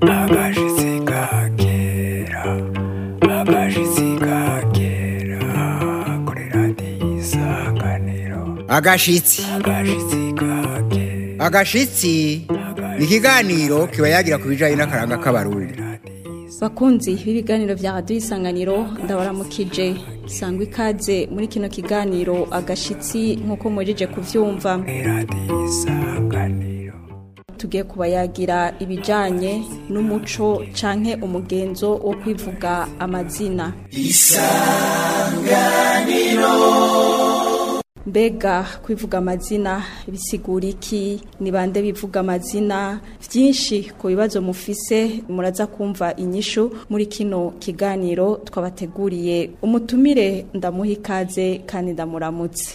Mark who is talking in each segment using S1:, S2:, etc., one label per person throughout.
S1: akajisika kera agashitsi
S2: agashitsi ni ikiganiro kiba yagira ku bijyanye n'akaranga k'abarundi
S3: bakunzi b'ibiganiro bya radiyo isanganiro ndabaramukije sangwa ikaze muri kino kiganiro agashitsi nk'uko muhejeje kubyumva tugiye kuba yagira ibijyanye n'umuco canke umugenzo wo kwivuga amazina isanganiro mbega kwivuga amazina bisigura iki ni bande bivuga amazina byinshi ku bibazo mufise muraza kumva inyishu muri kino kiganiro twabateguriye umutumire ndamuha ikaze kandi ndamuramutse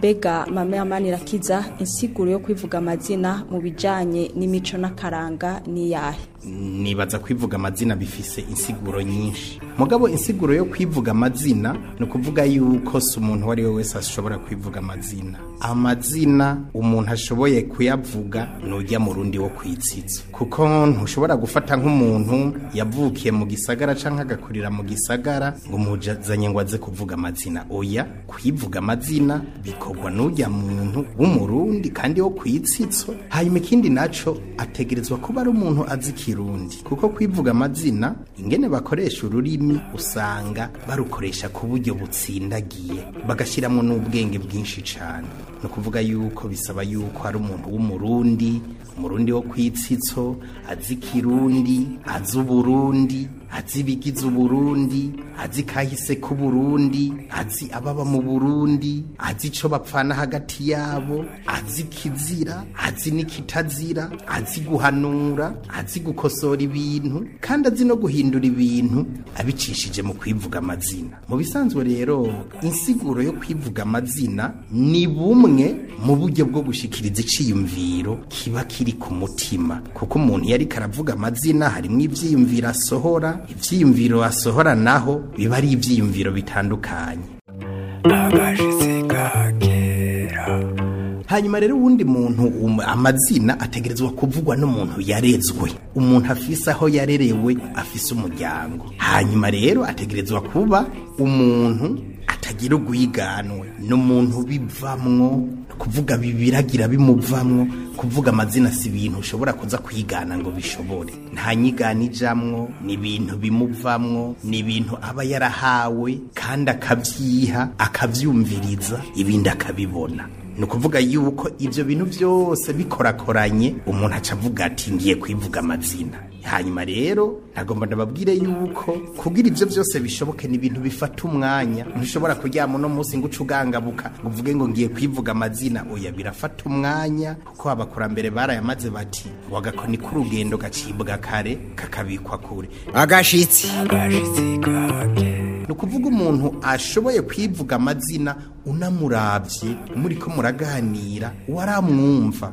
S3: bega mama yamani irakiza insiguro yo kwivuga amazina mu bijyanye n'imico n'akaranga n'iyahe
S4: nibaza kwivuga amazina bifise insiguro nyinshi mugabo insiguro yo kwivuga amazina ni ukuvuga yuko si umuntu uwo ari we wese ashobora kwivuga amazina amazina umuntu ashoboye kuyavuga nujya mu rundi wo kwitsitsa kuko ntushobora gufata nk'umuntu yavukiye mu gisagara cyangwa agakurira mu gisagara ngo umujyazanye ngo aze kuvuga amazina oya kwivuga amazina bikorwa n'ujya muntu w'umurundi kandi wo kwitsitso hanyuma ikindi nacyo ategerezwa kuba ari umuntu azi rw'ikirundi kuko kwivuga amazina ingene bakoresha ururimi usanga barukoresha ku buryo butsindagiye bagashyiramo n'ubwenge bwinshi cyane ni ukuvuga yuko bisaba yuko ari umuntu w'umurundi umurundi wo kwitsitso azi ikirundi azi uburundi azi ibigize uburundi azi kahise k’u Burundi azi ababa mu burundi azi icyo bapfana hagati yabo azi kizira, azi n'ikitazira azi guhanura azi gukosora ibintu kandi azi no guhindura ibintu abicishije mu kwivuga amazina mu bisanzwe rero insiguro yo kwivuga amazina ni bumwe mu buryo bwo gushyikiriza iciyumviro kiba kiri ku mutima kuko umuntu yari karavuga amazina harimo ibyiyumviro asohora asohora naho biba ari ibyiyumviro bitandukanye hanyuma rero uwundi muntu um, amazina ategerezwa kuvugwa n'umuntu yarezwe umuntu afise aho yarerewe afise umuryango hanyuma rero ategerezwa kuba umuntu atagira uguyiganwe n’umuntu umuntu bivamwo kuvuga bibiragira bimuvamwo kuvuga amazina si ibintu ushobora kuza kwigana ngo bishobore nta nyigana ijamwo ni ibintu bimuvamwo ni ibintu aba yarahawe kandi akabyiha akabyumviriza ibindi akabibona ni yuko ibyo bintu byose bikorakoranye umuntu aca avuga ati ngiye kwivuga amazina hanyuma rero nagomba ndababwire yuko kugira ibyo byose bishoboke ni ibintu bifata umwanya ntushobora kuryama uno munsi ngo uce ugangabuka ngo uvuge ngo ngiye kwivuga amazina oya birafata umwanya kuko abakurambere barayamaze bati wagakoni k'urugendo gacibwa kare kakabikwa kure
S2: agashitsi
S1: agashitsi kake
S4: ni ukuvuga umuntu ashoboye kwivuga amazina unamurabye muri ko muraganira waramwumva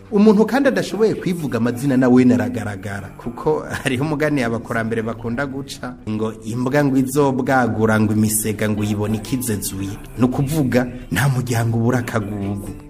S4: umuntu kandi adashoboye kwivuga amazina nawe naragaragara kuko hariho umugani abakurambere bakunda guca ngo imbwa ngo izobwagura ngo imisega ngo uyibone kizezuye ni kuvuga nta muryango ubura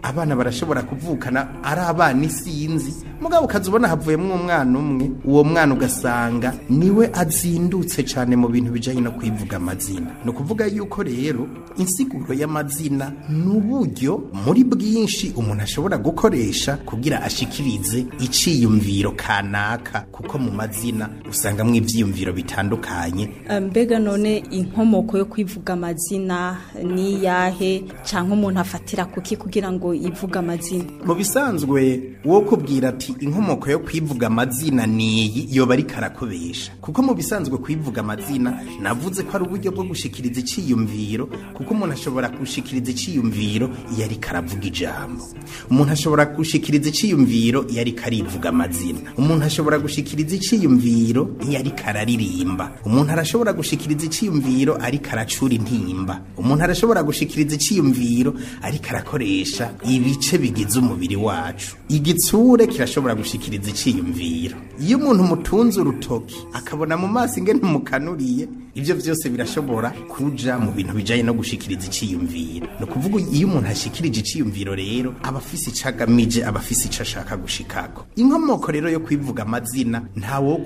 S4: abana barashobora kuvukana ari abana isinzi mugabo ukaza ubona havuyemo umwana umwe uwo mwana ugasanga niwe azindutse cyane mu bintu bijyanye no kwivuga amazina ni ukuvuga yuko rero insiguro y'amazina ni uburyo muri bwinshi umuntu ashobora gukoresha kugira ashikirize iciyumviro kanaka kuko mu mazina usangamo ibyiyumviro bitandukanye
S3: mbega none inkomoko yo kwivuga amazina amazina n'iyahe cyangwa umuntu afatira kuki kugira ngo yivuge amazina
S4: mu bisanzwe wo kubwira ati inkomoko yo kwivuga amazina ni yoba ari karakubesha kuko mu bisanzwe kwivuga amazina navuze ko ari uburyo bwo gushyikiriza icyiyumviro kuko umuntu ashobora gushyikiriza icyiyumviro iyo ariko aravuga ijambo umuntu ashobora gushyikiriza icyiyumviro iyo ariko arivuga amazina umuntu ashobora gushikiriza icyiyumviro iyo ariko araririmba umuntu arashobora gushikiriza icyiyumviro ariko aracura intimba inama umuntu arashobora gushikiriza icyiyumviro ariko arakoresha ibice bigize umubiri wacu igitsure kirashobora gushikiriza icyiyumviro iyo umuntu mutunze urutoki akabona mu maso inge ntumukanuriye ibyo byose birashobora kuja mu bintu bijyanye no gushikiriza icyiyumviro ni ukuvuga iyo umuntu ashikirije icyiyumviro rero aba afise ico agamije aba afise ico ashaka gushikako inkomoko rero yo kwivuga amazina nta wo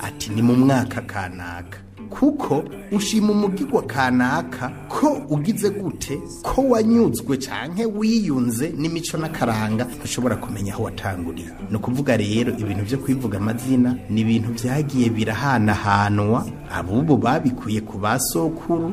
S4: ati ni mu mwaka kanaka kuko ushima umugirwa kanaka ko ugize gute ko wanyuzwe cyane wiyunze n'imico n'akaranga ushobora kumenya aho watanguriye ni ukuvuga rero ibintu byo kwivuga amazina ni ibintu byagiye birahanahanwa abubu babikuye ku basokuru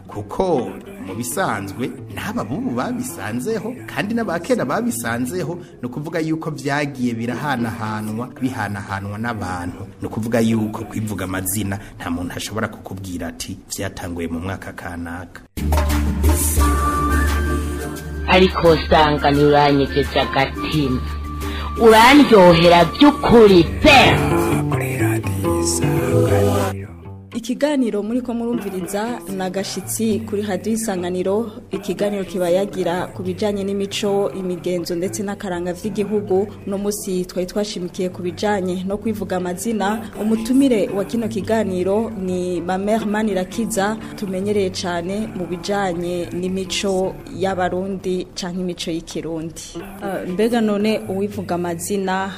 S4: kuko mu bisanzwe n'aba bubu babisanzeho kandi n'abakera babisanzeho ni ukuvuga yuko byagiye birahanahanwa bihanahanwa n'abantu ni ukuvuga yuko kwivuga amazina nta muntu ashobora kukubwira ati byatanguye mu mwaka kanaka
S5: ariko usanga nturanyegetse agatima urandyohera by'ukuri pe
S3: ikiganiro muri ko murumviriza na gashitsi kuri hadiyo isanganiro ikiganiro kiba yagira ku bijyanye n'imico imigenzo ndetse n'akaranga by'igihugu uno munsi twari twashimikiye ku bijyanye no kwivuga amazina umutumire wa kino kiganiro ni mamere manirakiza tumenyereye cyane mu bijyanye n'imico y'abarundi cyangwa imico y'ikirundi ah, mbega none uwivuga amazina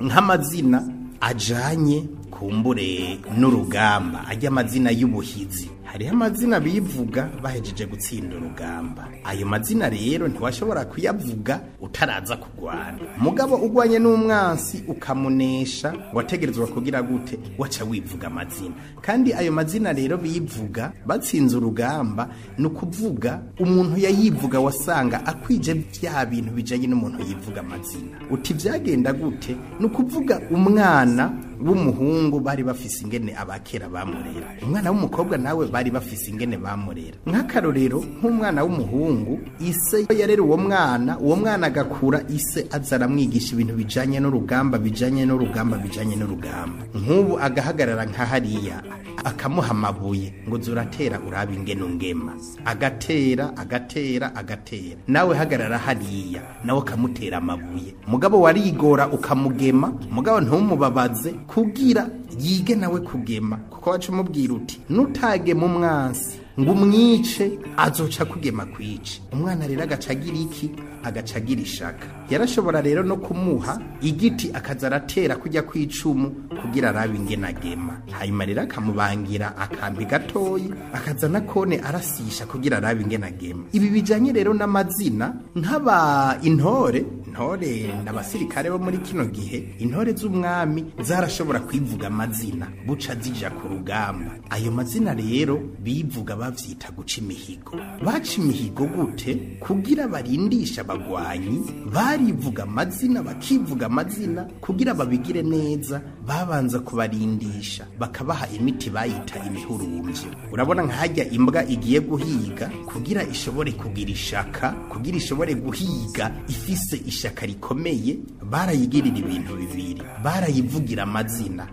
S4: nk'amazina ajyanye kumbure n'urugamba ajya amazina y'ubuhizi hariho amazina bivuga bahejeje gutsinda urugamba ayo mazina rero ntiwashobora kuyavuga utaraza kurwana mugabo ugwanye n'umwansi ukamunesha wategerezwa kugira gute waca wivuga amazina kandi ayo mazina rero bivuga batsinze urugamba ni ukuvuga umuntu yayivuga wasanga akwije bya bintu bijanye n'umuntu yivuga amazina uti vyagenda gute ni ukuvuga umwana w'umuhungu bari bafise ingene abakera bamurera umwana w'umukobwa nawe bari bari bafise ingene bamurera nk'akarorero nk'umwana w'umuhungu ise yarera uwo mwana uwo mwana agakura ise aza aramwigisha ibintu bijanye n'urugamba bijanye n'urugamba bijanye n'urugamba nk'ubu agahagarara nka hariya akamuha amabuye ngo zuratera urabe ingene ungema agatera agatera agatera nawe hagarara hariya nawe ukamutera amabuye mugabo warigora ukamugema mugabo ntumubabaze kugira yige nawe kugema kuko wacu umubwira uti nutagema umas ngo umwice azoca kugema kwica umwana rero agacagira iki agacagira ishaka yarashobora rero no kumuha igiti akazaratera aratera kujya kw'icumu kugira arabe ingenagema hanyuma rero akamubangira akambi gatoyi akaza na kone arasisha kugira arabe ingenagema ibi bijyanye rero n'amazina nk'aba intore intore n'abasirikare bo muri kino gihe intore z'umwami zarashobora kwivuga amazina buca zija ku rugamba ayo mazina rero bivuga bavyita guca imihigo baca imihigo gute kugira barindisha abagwanyi barivuga amazina bakivuga amazina kugira babigire neza babanza kubarindisha bakabaha imiti bayita imihurumvyo urabona nkajya imbwa igiye guhiga kugira ishobore kugira ishaka kugira ishobore guhiga ifise ishaka rikomeye barayigirira ibintu bibiri barayivugira amazina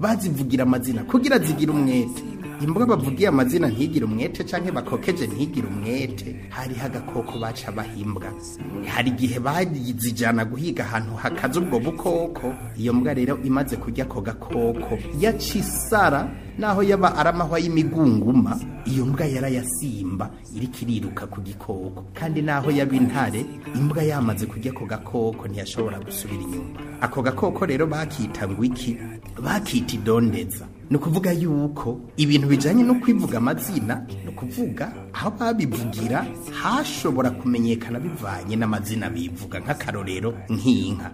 S4: bazivugira amazina kugira zigira umwete imbwa bavugiye amazina ntigire umwete cyangwa bakokeje ntigira umwete hari hagakoko baca bahimbwa hari igihe bazijana guhiga ahantu hakaze ubwo bukoko iyo mbwa rero imaze kurya ako gakoko yacisara naho yaba aramahwa y'imigunguma iyo mbwa yarayasimba iri kiriruka ku gikoko kandi naho yaba intare imbwa yamaze kurya ako gakoko ntiyashobora gusubira inyuma ako gakoko rero bakita ngo iki bakita idondeza ni ukuvuga yuko ibintu bijyanye no kwivuga amazina ni ukuvuga aho babivugira hashobora kumenyekana bivanye n'amazina bivuga nk'akarorero nk'inka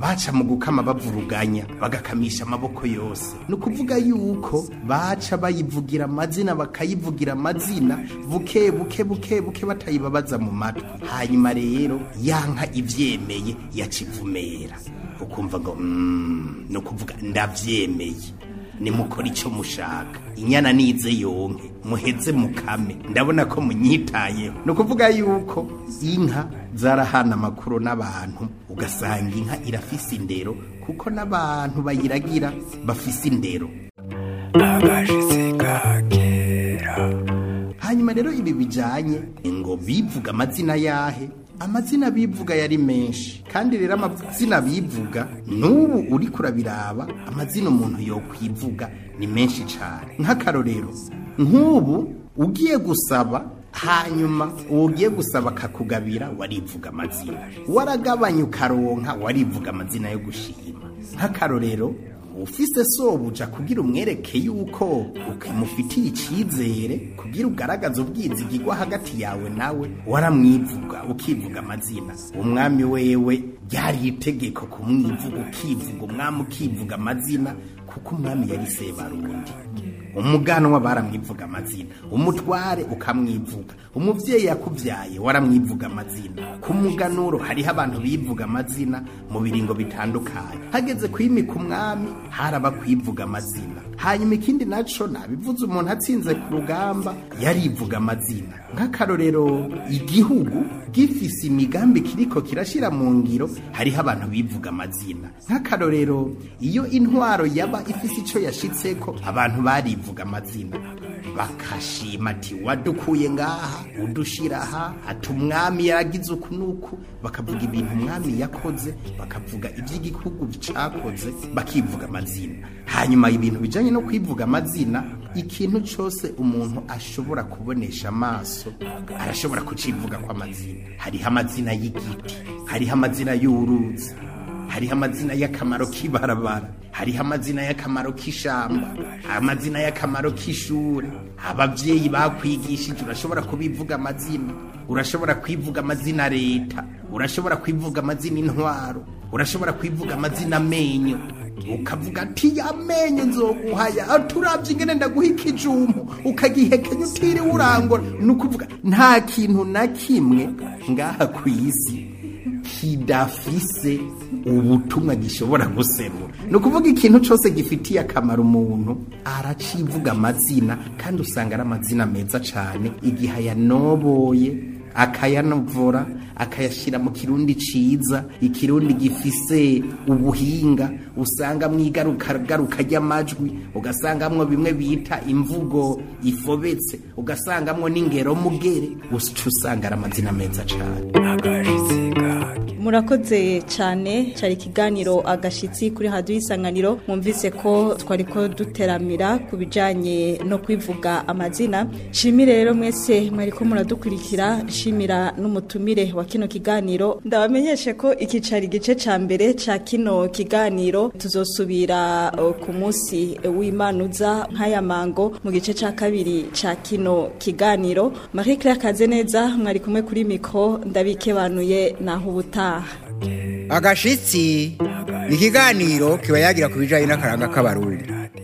S4: baca mu gukama bavuruganya bagakamisha amaboko yose ni ukuvuga yuko baca bayivugira amazina bakayivugira amazina buke buke buke buke batayibabaza mu matwi hanyuma rero yanka ibyemeye yacivumera ukumva ngo mm, ni ukuvuga ndabyemeye nimukore icyo mushaka inyana nize yonke muheze mukame ndabona ko munyitayeho ni ukuvuga yuko inka zarahana amakuru n'abantu ugasanga inka irafise indero kuko n'abantu bayiragira bafise indero hanyuma rero ibi bijyanye ngo bivuga amazina yahe amazina bivuga yari menshi kandi rero amazina bivuga n'ubu uri kurabiraba amazina umuntu yokwivuga ni menshi cyane nk'akarorero nk'ubu ugiye gusaba hanyuma ugiye gusaba akakugabira warivuga amazina waragabanya ukaronka warivuga amazina yo gushima nk'akarorero ufise sobuja kugira umwereke yuko mufitiye icyizere kugira ugaragaze ubwizigirwa hagati yawe nawe waramwivuga ukivuga amazina umwami wewe ryari itegeko kumwivuga ukivuga umwami ukivuga amazina kuko umwami yari sebarundi umuganwa baramwivuga amazina umutware ukamwivuga umubyeyi yakubyaye waramwivuga amazina ku muganuro hariho abantu bivuga amazina mu biringo bitandukanye hageze kwimika umwami haraba kwivuga amazina hanyuma ikindi nacyo nabivuze umuntu atsinze ku rugamba yarivuga amazina nk'akarorero igihugu gifise imigambi kiriko kirashira mu ngiro hariho abantu bivuga amazina nk'akarorero iyo intwaro yaba ifise ico yashitseko abantu barivuga amazina bakashima ati wadukuye ngaha udushira aha ati umwami yaragize uku n'uku bakavuga ibintu umwami yakoze bakavuga iby'igihugu cyakoze bakivuga amazina hanyuma ibintu bijyanye no kwivuga amazina ikintu cyose umuntu ashobora kubonesha amaso arashobora kucivuga ku amazina hariho amazina y'igiti hariho amazina y'uruzi hariho amazina y'akamaro k'ibarabara hariho amazina y'akamaro k'ishyamba amazina y'akamaro k'ishuri ababyeyi bakwigishije urashobora kubivuga amazina urashobora kwivuga amazina leta urashobora kwivuga amazina intwaro urashobora kwivuga amazina amenyo ukavuga ati ya menyo nzoguhaya ah, turabye ingene ndaguha ikijumo ukagihekenya utiriwe urangura ni ukuvuga nta kintu na kimwe ngaha ku isi kidafise ubutumwa gishobora guserura ni ukuvuga ikintu cyose gifitiye akamaro umuntu aracivuga amazina kandi usanga ari amazina meza cyane igihe ayanoboye akayanovora akayashyira mu kirundi cyiza ikirundi gifise ubuhinga usanga usangamwo igaruka ry'amajwi ugasangamwo bimwe bita imvugo ifobetse ugasangamwo n'ingero mugere usanga ari amazina meza cyane
S3: murakoze cyane cyari ikiganiro agashyitsi kuri hadiyo isanganiro mwumvise ko twari ko duteramira ku bijyanye no kwivuga amazina shimi rero mwese mwari ko muradukurikira shimira n'umutumire wa kino kiganiro ndabamenyeshe ko icyicaro igice cya mbere cya kino kiganiro tuzosubira uh, ku munsi w'imanuza nk'aya mango mu gice cya kabiri cya kino kiganiro marie claire kazeneza mwari kumwe kuri mikoro ndabikebanuye naho ubutaha
S2: agashitsi ikiganiro kiba yagira ku bijyanye n'akaranga k'abarundi